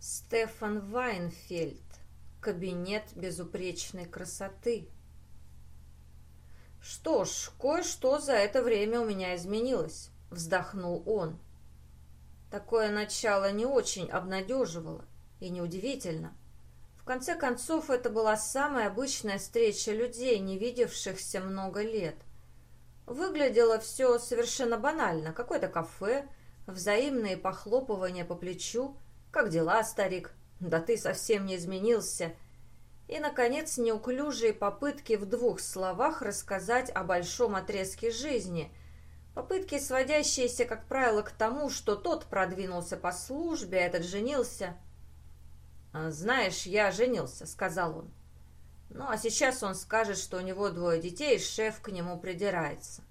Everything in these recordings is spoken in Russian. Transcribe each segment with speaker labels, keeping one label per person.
Speaker 1: Стефан Вайнфельд. Кабинет безупречной красоты. Что ж, кое-что за это время у меня изменилось, вздохнул он. Такое начало не очень обнадеживало, и неудивительно. В конце концов, это была самая обычная встреча людей, не видевшихся много лет. Выглядело все совершенно банально. Какое-то кафе, взаимные похлопывания по плечу – «Как дела, старик? Да ты совсем не изменился!» И, наконец, неуклюжие попытки в двух словах рассказать о большом отрезке жизни. Попытки, сводящиеся, как правило, к тому, что тот продвинулся по службе, а этот женился. «А «Знаешь, я женился», — сказал он. «Ну, а сейчас он скажет, что у него двое детей, и шеф к нему придирается».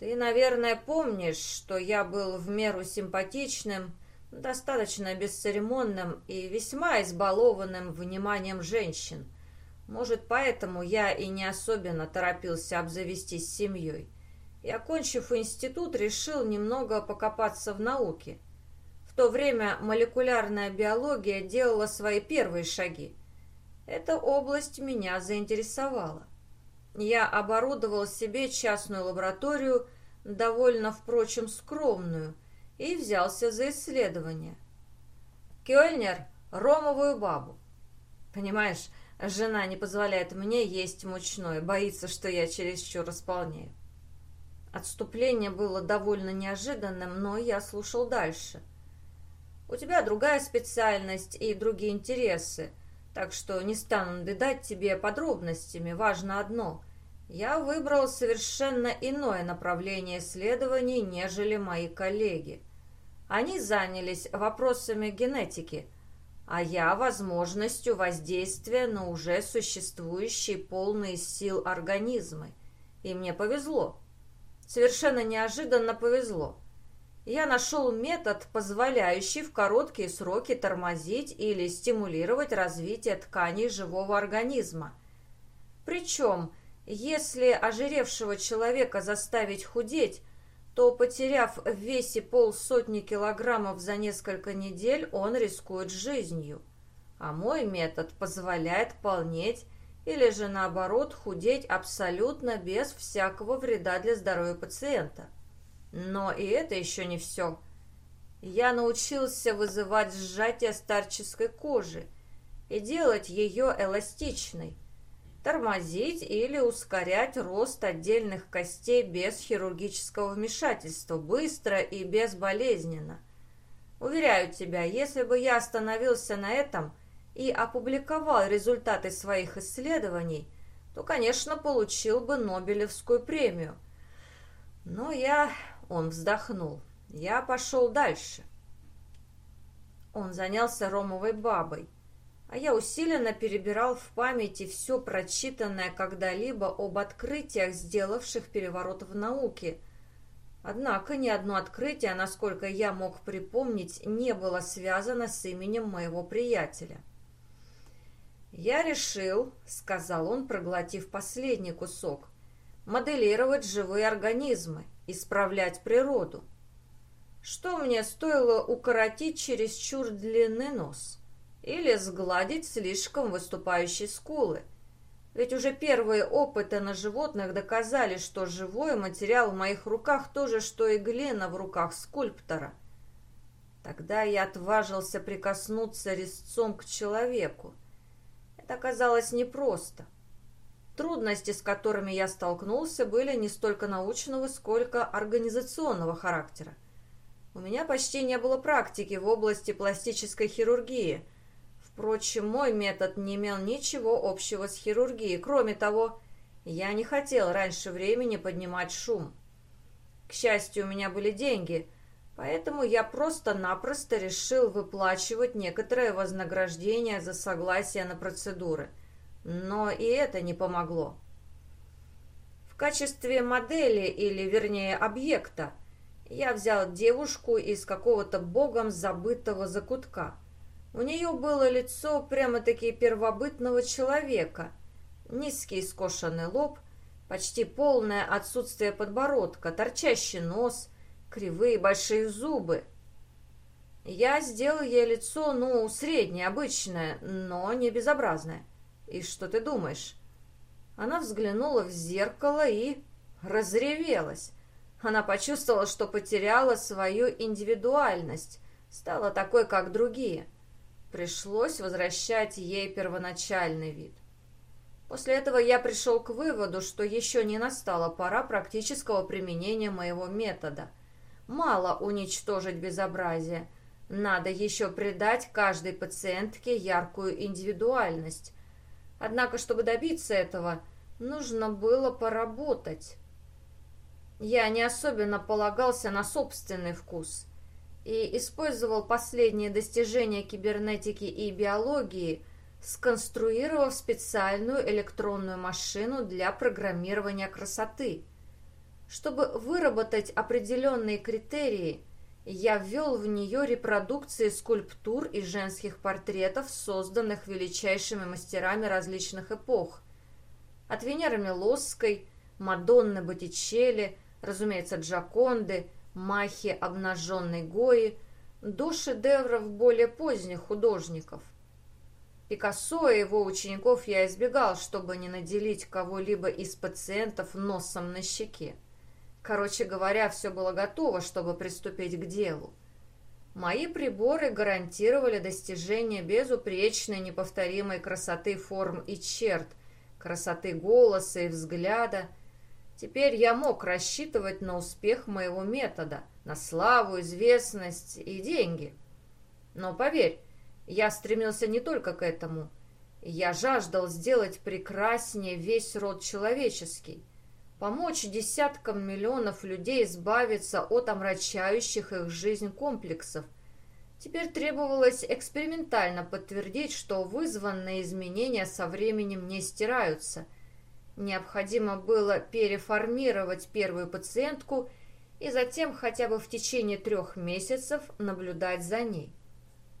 Speaker 1: «Ты, наверное, помнишь, что я был в меру симпатичным, достаточно бесцеремонным и весьма избалованным вниманием женщин. Может, поэтому я и не особенно торопился обзавестись семьей. И, окончив институт, решил немного покопаться в науке. В то время молекулярная биология делала свои первые шаги. Эта область меня заинтересовала. Я оборудовал себе частную лабораторию, довольно, впрочем, скромную – и взялся за исследование. Кёльнер – ромовую бабу. Понимаешь, жена не позволяет мне есть мучное, боится, что я чересчур располнею. Отступление было довольно неожиданным, но я слушал дальше. У тебя другая специальность и другие интересы, так что не стану надедать тебе подробностями, важно одно – я выбрал совершенно иное направление исследований, нежели мои коллеги. Они занялись вопросами генетики, а я возможностью воздействия на уже существующие полные сил организмы. И мне повезло. Совершенно неожиданно повезло. Я нашел метод, позволяющий в короткие сроки тормозить или стимулировать развитие тканей живого организма. Причем, если ожиревшего человека заставить худеть, то, потеряв в весе полсотни килограммов за несколько недель, он рискует жизнью. А мой метод позволяет полнеть или же наоборот худеть абсолютно без всякого вреда для здоровья пациента. Но и это еще не все. Я научился вызывать сжатие старческой кожи и делать ее эластичной – тормозить или ускорять рост отдельных костей без хирургического вмешательства, быстро и безболезненно. Уверяю тебя, если бы я остановился на этом и опубликовал результаты своих исследований, то, конечно, получил бы Нобелевскую премию. Но я... Он вздохнул. Я пошел дальше. Он занялся ромовой бабой а я усиленно перебирал в памяти все прочитанное когда-либо об открытиях, сделавших переворот в науке. Однако ни одно открытие, насколько я мог припомнить, не было связано с именем моего приятеля. «Я решил», — сказал он, проглотив последний кусок, — «моделировать живые организмы, исправлять природу. Что мне стоило укоротить чересчур длинный нос?» Или сгладить слишком выступающие скулы. Ведь уже первые опыты на животных доказали, что живой материал в моих руках то же, что и глина в руках скульптора. Тогда я отважился прикоснуться резцом к человеку. Это оказалось непросто. Трудности, с которыми я столкнулся, были не столько научного, сколько организационного характера. У меня почти не было практики в области пластической хирургии – Впрочем, мой метод не имел ничего общего с хирургией. Кроме того, я не хотел раньше времени поднимать шум. К счастью, у меня были деньги, поэтому я просто-напросто решил выплачивать некоторое вознаграждение за согласие на процедуры. Но и это не помогло. В качестве модели, или вернее объекта, я взял девушку из какого-то богом забытого закутка – у нее было лицо прямо-таки первобытного человека. Низкий скошенный лоб, почти полное отсутствие подбородка, торчащий нос, кривые большие зубы. Я сделал ей лицо, ну, среднее, обычное, но не безобразное. И что ты думаешь? Она взглянула в зеркало и разревелась. Она почувствовала, что потеряла свою индивидуальность, стала такой, как другие. Пришлось возвращать ей первоначальный вид. После этого я пришел к выводу, что еще не настала пора практического применения моего метода. Мало уничтожить безобразие – надо еще придать каждой пациентке яркую индивидуальность. Однако, чтобы добиться этого, нужно было поработать. Я не особенно полагался на собственный вкус и использовал последние достижения кибернетики и биологии, сконструировав специальную электронную машину для программирования красоты. Чтобы выработать определенные критерии – я ввел в нее репродукции скульптур и женских портретов, созданных величайшими мастерами различных эпох. От Венеры Милосской, Мадонны Боттичелли, разумеется, Джаконды, Махи обнаженной Гои, до шедевров более поздних художников. Пикассо и его учеников я избегал, чтобы не наделить кого-либо из пациентов носом на щеке. Короче говоря, все было готово, чтобы приступить к делу. Мои приборы гарантировали достижение безупречной неповторимой красоты форм и черт, красоты голоса и взгляда. Теперь я мог рассчитывать на успех моего метода, на славу, известность и деньги. Но поверь, я стремился не только к этому. Я жаждал сделать прекраснее весь род человеческий помочь десяткам миллионов людей избавиться от омрачающих их жизнь комплексов. Теперь требовалось экспериментально подтвердить, что вызванные изменения со временем не стираются. Необходимо было переформировать первую пациентку и затем хотя бы в течение трех месяцев наблюдать за ней.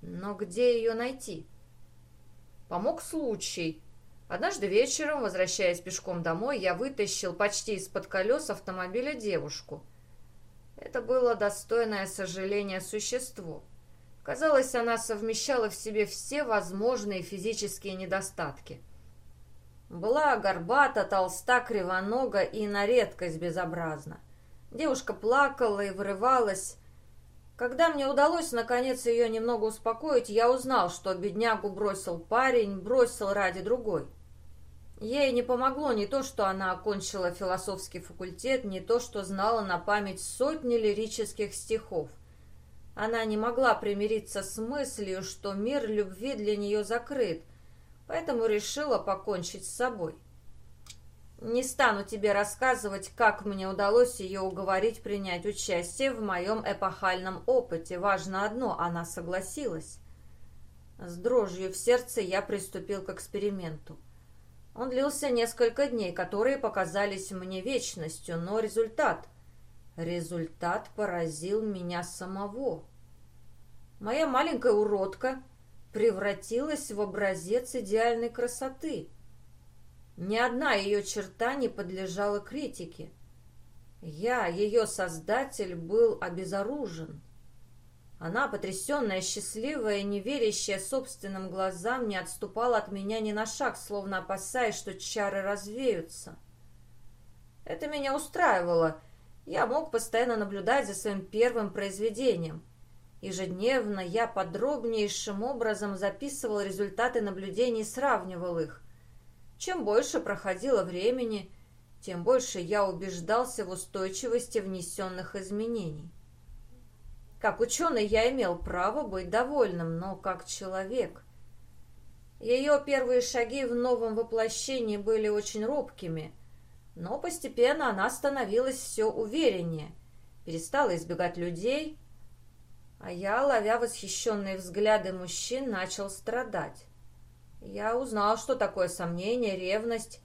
Speaker 1: Но где ее найти? Помог случай – Однажды вечером, возвращаясь пешком домой, я вытащил почти из-под колес автомобиля девушку. Это было достойное сожаления существо. Казалось, она совмещала в себе все возможные физические недостатки. Была горбата, толста, кривонога и на редкость безобразна. Девушка плакала и вырывалась. Когда мне удалось, наконец, ее немного успокоить, я узнал, что беднягу бросил парень, бросил ради другой. Ей не помогло не то, что она окончила философский факультет, не то, что знала на память сотни лирических стихов. Она не могла примириться с мыслью, что мир любви для нее закрыт, поэтому решила покончить с собой. Не стану тебе рассказывать, как мне удалось ее уговорить принять участие в моем эпохальном опыте. Важно одно – она согласилась. С дрожью в сердце я приступил к эксперименту. Он длился несколько дней, которые показались мне вечностью, но результат... Результат поразил меня самого. Моя маленькая уродка превратилась в образец идеальной красоты. Ни одна ее черта не подлежала критике. Я, ее создатель, был обезоружен. Она, потрясенная, счастливая, не верящая собственным глазам, не отступала от меня ни на шаг, словно опасаясь, что чары развеются. Это меня устраивало. Я мог постоянно наблюдать за своим первым произведением. Ежедневно я подробнейшим образом записывал результаты наблюдений и сравнивал их. Чем больше проходило времени, тем больше я убеждался в устойчивости внесенных изменений. Как ученый я имел право быть довольным, но как человек. Ее первые шаги в новом воплощении были очень робкими, но постепенно она становилась все увереннее, перестала избегать людей, а я, ловя восхищенные взгляды мужчин, начал страдать. Я узнал, что такое сомнение, ревность.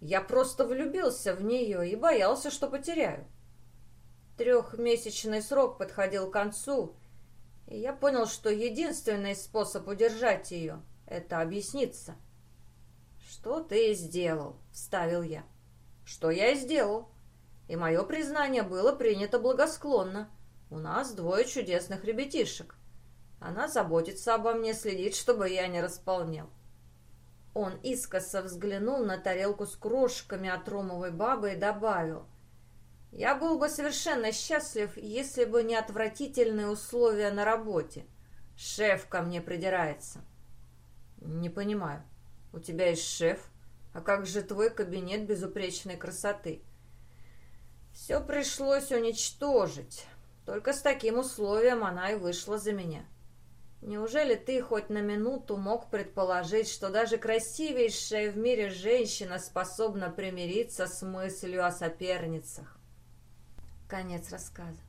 Speaker 1: Я просто влюбился в нее и боялся, что потеряю. Трехмесячный срок подходил к концу, и я понял, что единственный способ удержать ее — это объясниться. «Что ты сделал?» — вставил я. «Что я и сделал?» И мое признание было принято благосклонно. У нас двое чудесных ребятишек. Она заботится обо мне, следит, чтобы я не располнел. Он искоса взглянул на тарелку с крошками от ромовой бабы и добавил. «Я был бы совершенно счастлив, если бы не отвратительные условия на работе. Шеф ко мне придирается». «Не понимаю. У тебя есть шеф? А как же твой кабинет безупречной красоты?» «Все пришлось уничтожить. Только с таким условием она и вышла за меня». Неужели ты хоть на минуту мог предположить, что даже красивейшая в мире женщина способна примириться с мыслью о соперницах? Конец рассказа.